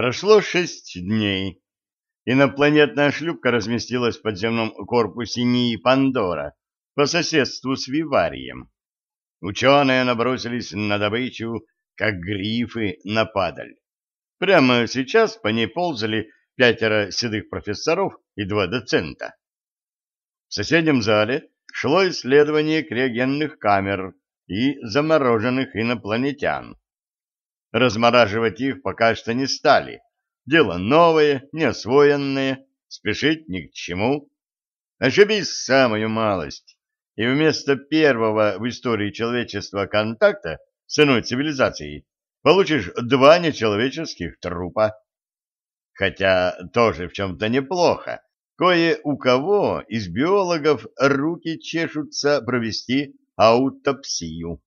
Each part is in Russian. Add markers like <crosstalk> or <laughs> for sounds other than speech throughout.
Прошло шесть дней. Инопланетная шлюпка разместилась в подземном корпусе НИИ «Пандора» по соседству с Виварием. Ученые набросились на добычу, как грифы на падаль. Прямо сейчас по ней ползали пятеро седых профессоров и два доцента. В соседнем зале шло исследование криогенных камер и замороженных инопланетян. Размораживать их пока что не стали. Дело новое, неосвоенное, спешить ни к чему. Ошибись самую малость, и вместо первого в истории человечества контакта с иной цивилизацией получишь два нечеловеческих трупа. Хотя тоже в чем-то неплохо. Кое у кого из биологов руки чешутся провести аутопсию.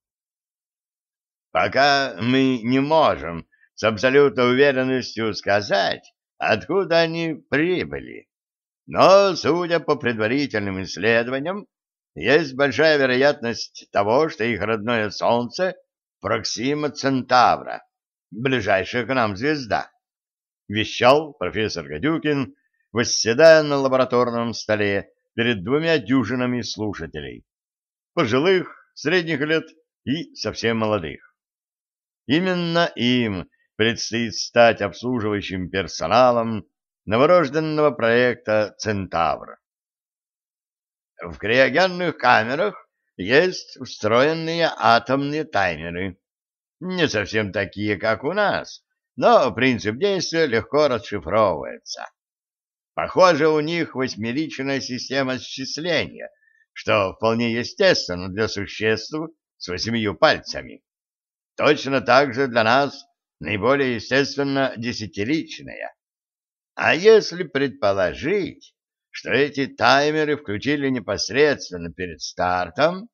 Пока мы не можем с абсолютной уверенностью сказать, откуда они прибыли. Но, судя по предварительным исследованиям, есть большая вероятность того, что их родное Солнце — Проксима Центавра, ближайшая к нам звезда, — вещал профессор Гадюкин, восседая на лабораторном столе перед двумя дюжинами слушателей, пожилых, средних лет и совсем молодых. Именно им предстоит стать обслуживающим персоналом новорожденного проекта «Центавр». В криогенных камерах есть встроенные атомные таймеры. Не совсем такие, как у нас, но принцип действия легко расшифровывается. Похоже, у них восьмеричная система счисления, что вполне естественно для существ с восьмию пальцами. Точно так же для нас наиболее естественно десятиличная. А если предположить, что эти таймеры включили непосредственно перед стартом,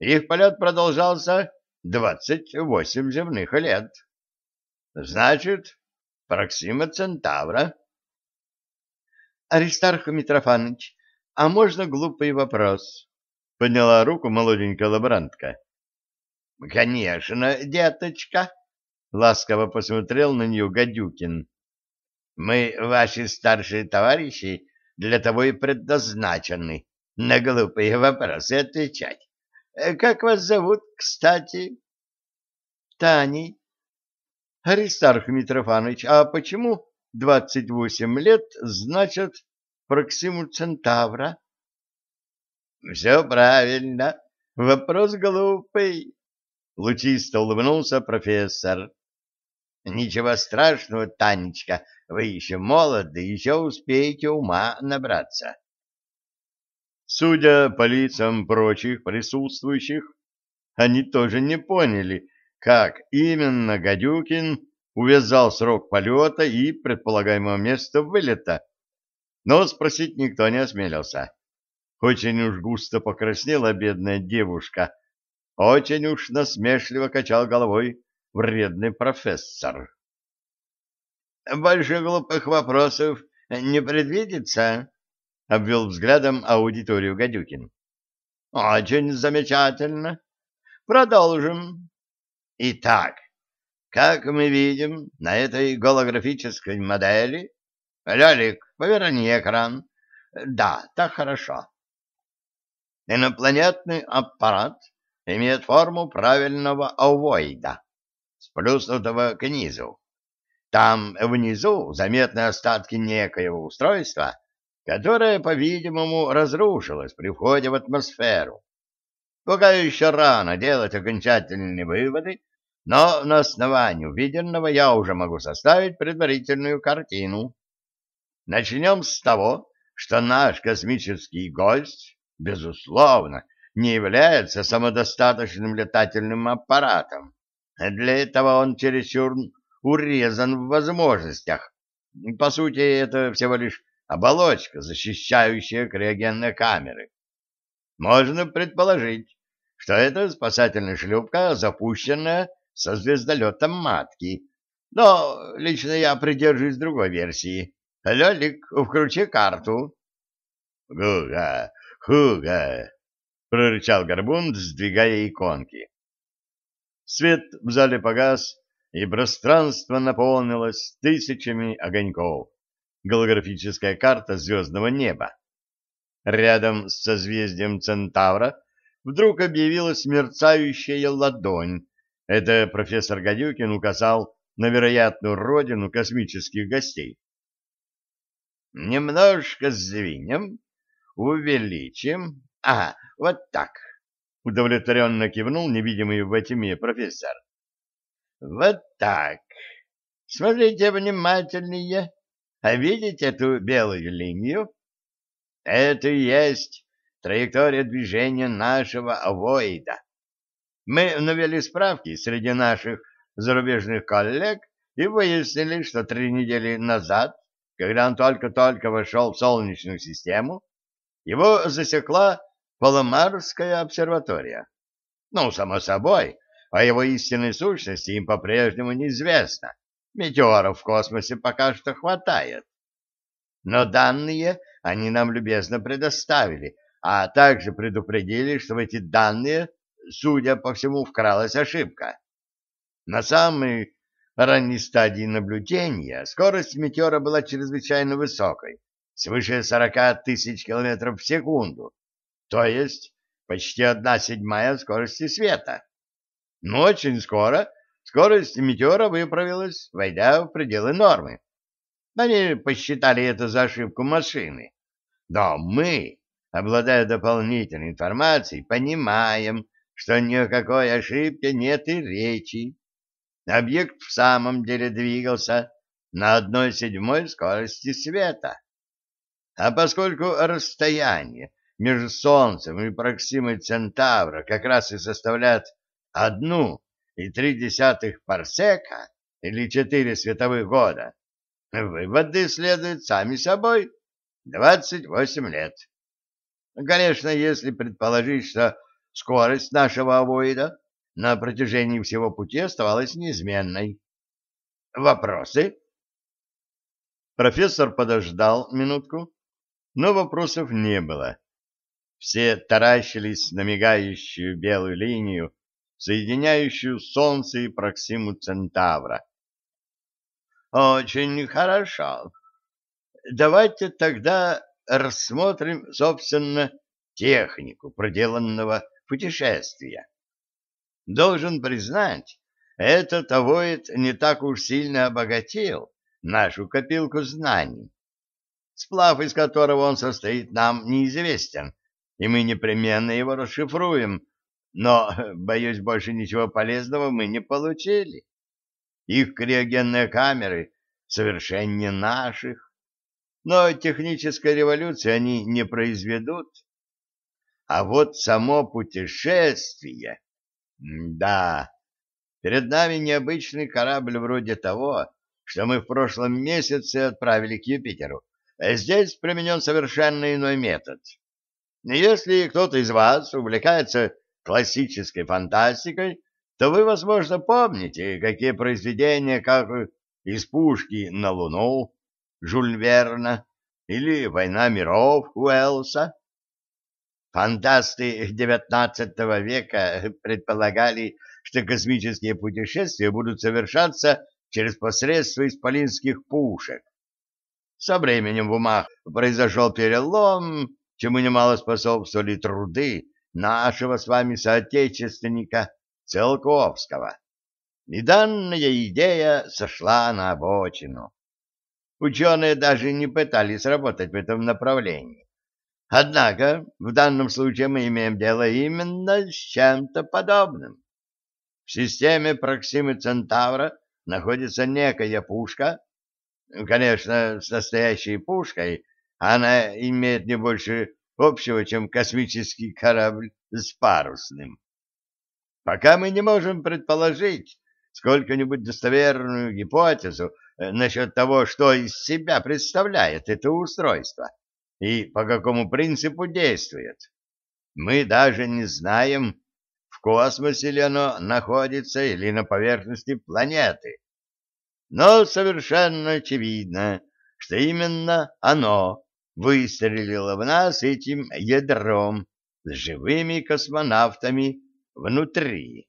их полет продолжался 28 земных лет. Значит, Проксима Центавра. Аристарх Митрофанович, а можно глупый вопрос? Подняла руку молоденькая лаборантка. — Конечно, деточка, — ласково посмотрел на нее Гадюкин. — Мы, ваши старшие товарищи, для того и предназначены на глупые вопросы отвечать. Э, как вас зовут, кстати? — Таней. — Аристарх Митрофанович, а почему двадцать восемь лет значит Проксиму Центавра? — Все правильно. Вопрос глупый. Лучисто улыбнулся профессор. Ничего страшного, Танечка, вы еще молоды, еще успеете ума набраться. Судя по лицам прочих присутствующих, они тоже не поняли, как именно Гадюкин увязал срок полета и предполагаемое место вылета, но спросить никто не осмелился. Очень уж густо покраснела бедная девушка, очень уж насмешливо качал головой вредный профессор. «Больше глупых вопросов не предвидится?» — обвел взглядом аудиторию Гадюкин. «Очень замечательно. Продолжим. Итак, как мы видим на этой голографической модели... Лялик, поверни экран. Да, так хорошо. Инопланетный аппарат имеет форму правильного овоида, сплюснутого к низу. Там внизу заметны остатки некоего устройства, которое, по-видимому, разрушилось при входе в атмосферу. Пока еще рано делать окончательные выводы, но на основании увиденного я уже могу составить предварительную картину. Начнем с того, что наш космический гость, безусловно, не является самодостаточным летательным аппаратом. Для этого он чересчур урезан в возможностях. По сути, это всего лишь оболочка, защищающая криогенные камеры. Можно предположить, что это спасательная шлюпка, запущенная со звездолетом матки. Но лично я придерживаюсь другой версии. Лёлик, включи карту. — Хуга, хуга, — прорычал Горбун, сдвигая иконки. Свет в зале погас, и пространство наполнилось тысячами огоньков. Голографическая карта звездного неба. Рядом с созвездием Центавра вдруг объявилась мерцающая ладонь. Это профессор Гадюкин указал на вероятную родину космических гостей. Немножко сдвинем, увеличим. Ага, вот так. Удовлетворенно кивнул невидимый во тьме профессор. Вот так. Смотрите внимательнее. А видите эту белую линию? Это и есть траектория движения нашего авоида. Мы навели справки среди наших зарубежных коллег и выяснили, что три недели назад, когда он только-только вошел в Солнечную систему, его засекла Паломарская обсерватория. Ну, само собой, о его истинной сущности им по-прежнему неизвестно. Метеоров в космосе пока что хватает. Но данные они нам любезно предоставили, а также предупредили, что в эти данные, судя по всему, вкралась ошибка. На самой ранней стадии наблюдения скорость метеора была чрезвычайно высокой, свыше 40 тысяч километров в секунду, то есть почти одна седьмая скорости света. Но очень скоро скорость метеора выправилась, войдя в пределы нормы. Они посчитали это за ошибку машины. Но мы, обладая дополнительной информацией, понимаем, что ни о какой ошибке нет и речи. Объект в самом деле двигался на одной седьмой скорости света. А поскольку расстояние между Солнцем и Проксимой Центавра как раз и составляет одну и три десятых парсека или четыре световых года, выводы следуют сами собой. Двадцать восемь лет. Конечно, если предположить, что скорость нашего авоида на протяжении всего пути оставалась неизменной. Вопросы? Профессор подождал минутку, но вопросов не было. Все таращились на мигающую белую линию, соединяющую Солнце и Проксиму Центавра. Очень хорошо. Давайте тогда рассмотрим, собственно, технику проделанного путешествия. Должен признать, этот авоид не так уж сильно обогатил нашу копилку знаний. Сплав, из которого он состоит, нам неизвестен, и мы непременно его расшифруем, но, <laughs> боюсь, больше ничего полезного мы не получили. Их криогенные камеры совершеннее наших, но технической революции они не произведут. А вот само путешествие... Да, перед нами необычный корабль вроде того, что мы в прошлом месяце отправили к Юпитеру. Здесь применен совершенно иной метод. Если кто-то из вас увлекается классической фантастикой, то вы, возможно, помните, какие произведения, как «Из пушки на Луну» Жюль Верна или «Война миров» Уэллса. Фантасты XIX века предполагали, что космические путешествия будут совершаться через посредство исполинских пушек. Со временем в умах произошел перелом, чему немало способствовали труды нашего с вами соотечественника Целковского. И данная идея сошла на обочину. Ученые даже не пытались работать в этом направлении. Однако в данном случае мы имеем дело именно с чем-то подобным. В системе Проксимы Центавра находится некая пушка. Конечно, с настоящей пушкой она имеет не больше общего, чем космический корабль с парусным. Пока мы не можем предположить сколько-нибудь достоверную гипотезу э, насчет того, что из себя представляет это устройство и по какому принципу действует. Мы даже не знаем, в космосе ли оно находится или на поверхности планеты. Но совершенно очевидно, что именно оно выстрелила в нас этим ядром с живыми космонавтами внутри.